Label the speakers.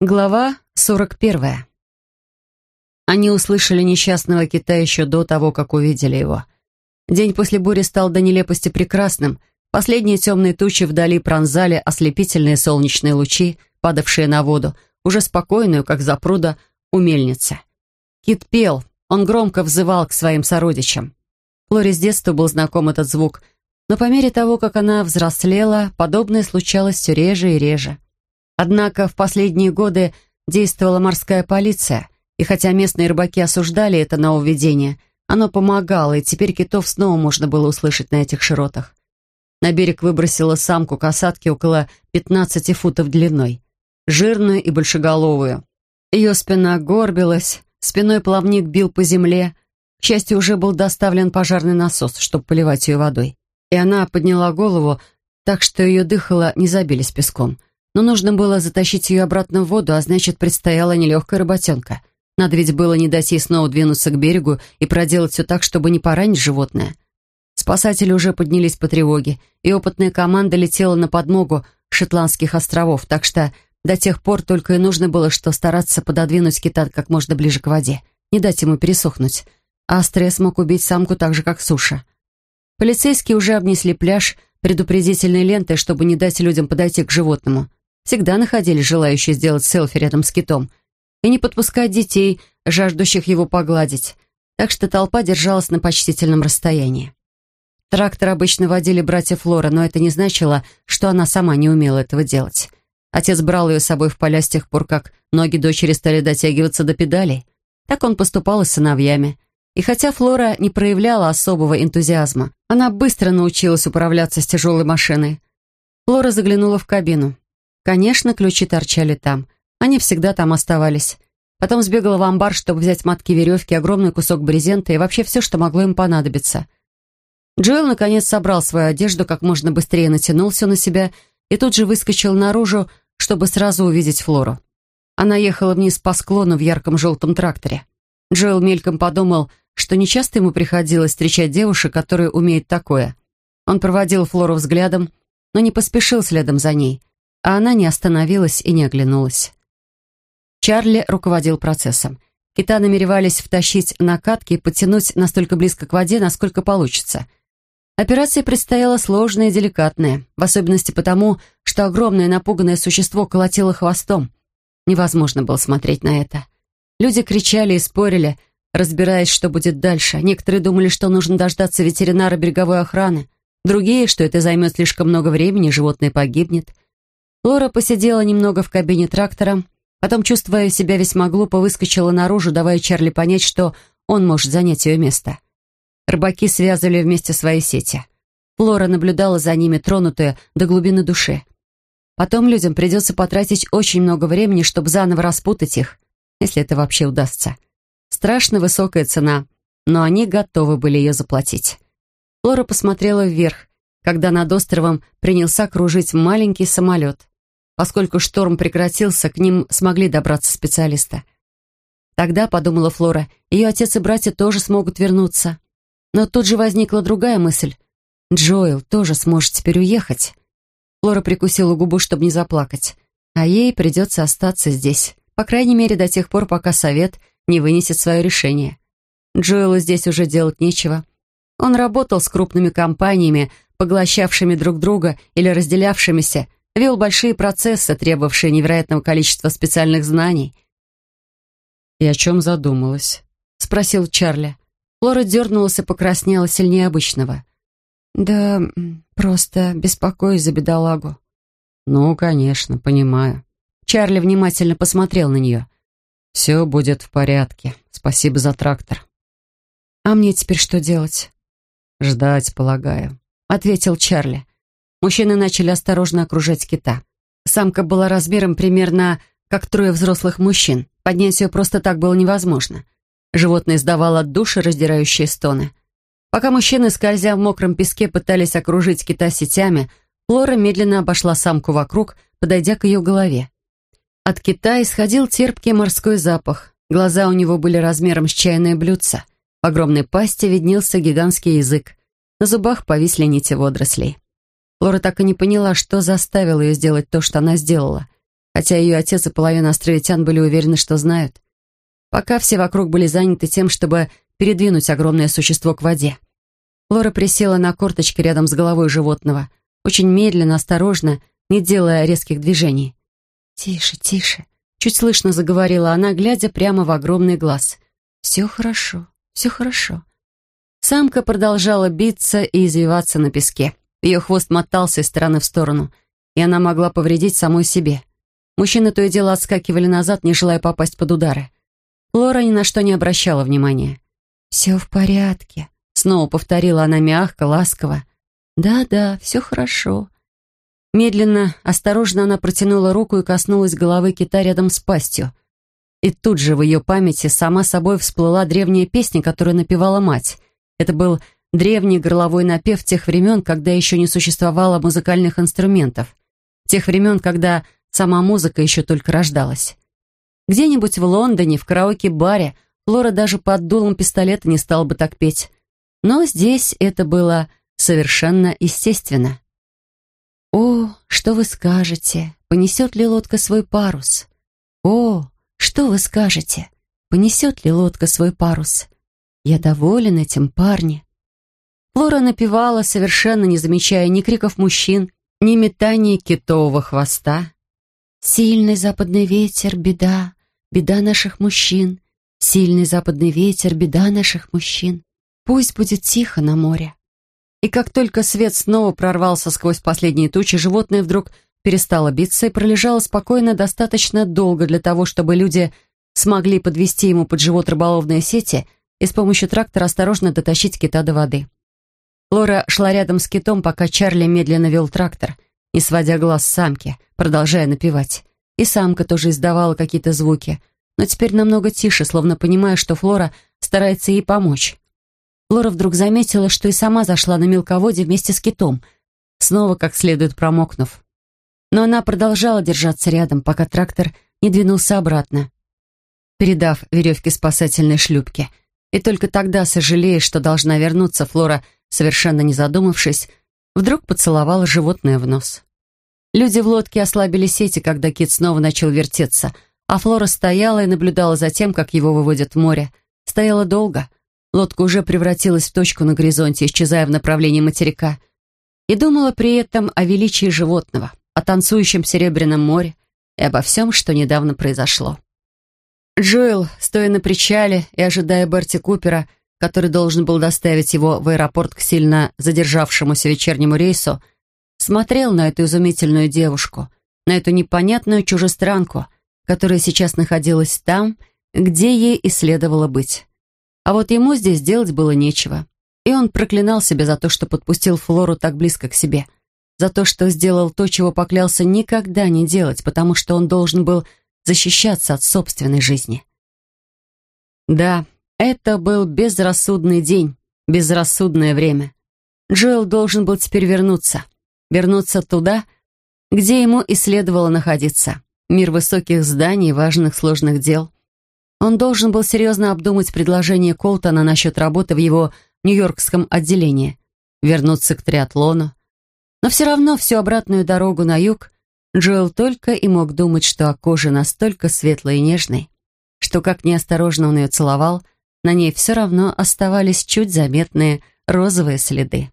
Speaker 1: Глава 41. Они услышали несчастного кита еще до того, как увидели его. День после бури стал до нелепости прекрасным. Последние темные тучи вдали пронзали ослепительные солнечные лучи, падавшие на воду, уже спокойную, как запруда, у мельницы. Кит пел, он громко взывал к своим сородичам. Флоре с детства был знаком этот звук, но по мере того, как она взрослела, подобное случалось все реже и реже. Однако в последние годы действовала морская полиция, и хотя местные рыбаки осуждали это нововведение, оно помогало, и теперь китов снова можно было услышать на этих широтах. На берег выбросила самку касатки около 15 футов длиной, жирную и большеголовую. Ее спина горбилась, спиной плавник бил по земле. К счастью, уже был доставлен пожарный насос, чтобы поливать ее водой. И она подняла голову, так что ее дыхало не забились песком — но нужно было затащить ее обратно в воду, а значит, предстояла нелегкая работенка. Надо ведь было не дать ей снова двинуться к берегу и проделать все так, чтобы не поранить животное. Спасатели уже поднялись по тревоге, и опытная команда летела на подмогу Шотландских островов, так что до тех пор только и нужно было что стараться пододвинуть кита как можно ближе к воде, не дать ему пересохнуть. А стресс мог убить самку так же, как суша. Полицейские уже обнесли пляж предупредительной лентой, чтобы не дать людям подойти к животному всегда находились желающие сделать селфи рядом с китом и не подпускать детей, жаждущих его погладить, так что толпа держалась на почтительном расстоянии. Трактор обычно водили братья Флора, но это не значило, что она сама не умела этого делать. Отец брал ее с собой в поля с тех пор, как ноги дочери стали дотягиваться до педалей. Так он поступал и с сыновьями. И хотя Флора не проявляла особого энтузиазма, она быстро научилась управляться с тяжелой машиной. Флора заглянула в кабину. Конечно, ключи торчали там. Они всегда там оставались. Потом сбегала в амбар, чтобы взять матки веревки, огромный кусок брезента и вообще все, что могло им понадобиться. Джоэл, наконец, собрал свою одежду, как можно быстрее натянул все на себя и тут же выскочил наружу, чтобы сразу увидеть Флору. Она ехала вниз по склону в ярком желтом тракторе. Джоэл мельком подумал, что нечасто ему приходилось встречать девушек, которые умеют такое. Он проводил Флору взглядом, но не поспешил следом за ней а она не остановилась и не оглянулась. Чарли руководил процессом. Кита намеревались втащить на катки и подтянуть настолько близко к воде, насколько получится. Операция предстояла сложная и деликатная, в особенности потому, что огромное напуганное существо колотило хвостом. Невозможно было смотреть на это. Люди кричали и спорили, разбираясь, что будет дальше. Некоторые думали, что нужно дождаться ветеринара береговой охраны. Другие, что это займет слишком много времени, животное погибнет. Лора посидела немного в кабине трактора, потом, чувствуя себя весьма глупо, выскочила наружу, давая Чарли понять, что он может занять ее место. Рыбаки связывали вместе свои сети. Флора наблюдала за ними, тронутая до глубины души. Потом людям придется потратить очень много времени, чтобы заново распутать их, если это вообще удастся. Страшно высокая цена, но они готовы были ее заплатить. Флора посмотрела вверх, когда над островом принялся кружить маленький самолет. Поскольку шторм прекратился, к ним смогли добраться специалисты. Тогда, подумала Флора, ее отец и братья тоже смогут вернуться. Но тут же возникла другая мысль. Джоэл тоже сможет теперь уехать. Флора прикусила губу, чтобы не заплакать. А ей придется остаться здесь. По крайней мере, до тех пор, пока совет не вынесет свое решение. Джоэлу здесь уже делать нечего. Он работал с крупными компаниями, поглощавшими друг друга или разделявшимися, вел большие процессы, требовавшие невероятного количества специальных знаний. «И о чем задумалась?» — спросил Чарли. Флора дернулась и покраснела сильнее обычного. «Да просто беспокоюсь за бедолагу». «Ну, конечно, понимаю». Чарли внимательно посмотрел на нее. «Все будет в порядке. Спасибо за трактор». «А мне теперь что делать?» «Ждать, полагаю», — ответил Чарли. Мужчины начали осторожно окружать кита. Самка была размером примерно как трое взрослых мужчин. Поднять ее просто так было невозможно. Животное издавало души раздирающие стоны. Пока мужчины, скользя в мокром песке, пытались окружить кита сетями, Флора медленно обошла самку вокруг, подойдя к ее голове. От кита исходил терпкий морской запах. Глаза у него были размером с чайное блюдце. В огромной пасти виднелся гигантский язык. На зубах повисли нити водорослей. Лора так и не поняла, что заставило ее сделать то, что она сделала. хотя ее отец и половина островитян были уверены, что знают. Пока все вокруг были заняты тем, чтобы передвинуть огромное существо к воде. Лора присела на корточки рядом с головой животного, очень медленно, осторожно, не делая резких движений. «Тише, тише», — чуть слышно заговорила она, глядя прямо в огромный глаз. «Все хорошо, все хорошо». Самка продолжала биться и извиваться на песке. Ее хвост мотался из стороны в сторону, и она могла повредить самой себе. Мужчины то и дело отскакивали назад, не желая попасть под удары. Лора ни на что не обращала внимания. «Все в порядке», — снова повторила она мягко, ласково. «Да-да, все хорошо». Медленно, осторожно она протянула руку и коснулась головы кита рядом с пастью. И тут же в ее памяти сама собой всплыла древняя песня, которую напевала мать. Это был древний горловой напев тех времен, когда еще не существовало музыкальных инструментов. Тех времен, когда сама музыка еще только рождалась. Где-нибудь в Лондоне, в караоке-баре, Лора даже под дулом пистолета не стала бы так петь. Но здесь это было совершенно естественно. «О, что вы скажете? Понесет ли лодка свой парус? О, что вы скажете? Понесет ли лодка свой парус? Я доволен этим, парни». Флора напевала, совершенно не замечая ни криков мужчин, ни метаний китового хвоста. «Сильный западный ветер, беда, беда наших мужчин. Сильный западный ветер, беда наших мужчин. Пусть будет тихо на море». И как только свет снова прорвался сквозь последние тучи, животное вдруг перестало биться и пролежало спокойно достаточно долго для того, чтобы люди смогли подвести ему под живот рыболовные сети и с помощью трактора осторожно дотащить кита до воды. Лора шла рядом с китом, пока Чарли медленно вел трактор, не сводя глаз с самки, продолжая напевать. И самка тоже издавала какие-то звуки, но теперь намного тише, словно понимая, что Флора старается ей помочь. Лора вдруг заметила, что и сама зашла на мелководье вместе с китом, снова как следует промокнув. Но она продолжала держаться рядом, пока трактор не двинулся обратно, передав веревки спасательной шлюпке. И только тогда, сожалея, что должна вернуться, Флора, совершенно не задумавшись, вдруг поцеловала животное в нос. Люди в лодке ослабили сети, когда кит снова начал вертеться, а Флора стояла и наблюдала за тем, как его выводят в море. Стояла долго — Лодка уже превратилась в точку на горизонте, исчезая в направлении материка. И думала при этом о величии животного, о танцующем серебряном море и обо всем, что недавно произошло. Джоэл, стоя на причале и ожидая Берти Купера, который должен был доставить его в аэропорт к сильно задержавшемуся вечернему рейсу, смотрел на эту изумительную девушку, на эту непонятную чужестранку, которая сейчас находилась там, где ей и следовало быть. А вот ему здесь делать было нечего. И он проклинал себя за то, что подпустил Флору так близко к себе. За то, что сделал то, чего поклялся никогда не делать, потому что он должен был защищаться от собственной жизни. Да, это был безрассудный день, безрассудное время. Джоэл должен был теперь вернуться. Вернуться туда, где ему и следовало находиться. Мир высоких зданий, важных сложных дел. Он должен был серьезно обдумать предложение Колтона насчет работы в его нью-йоркском отделении, вернуться к триатлону. Но все равно всю обратную дорогу на юг Джоэл только и мог думать, что о коже настолько светлой и нежной, что, как неосторожно он ее целовал, на ней все равно оставались чуть заметные розовые следы.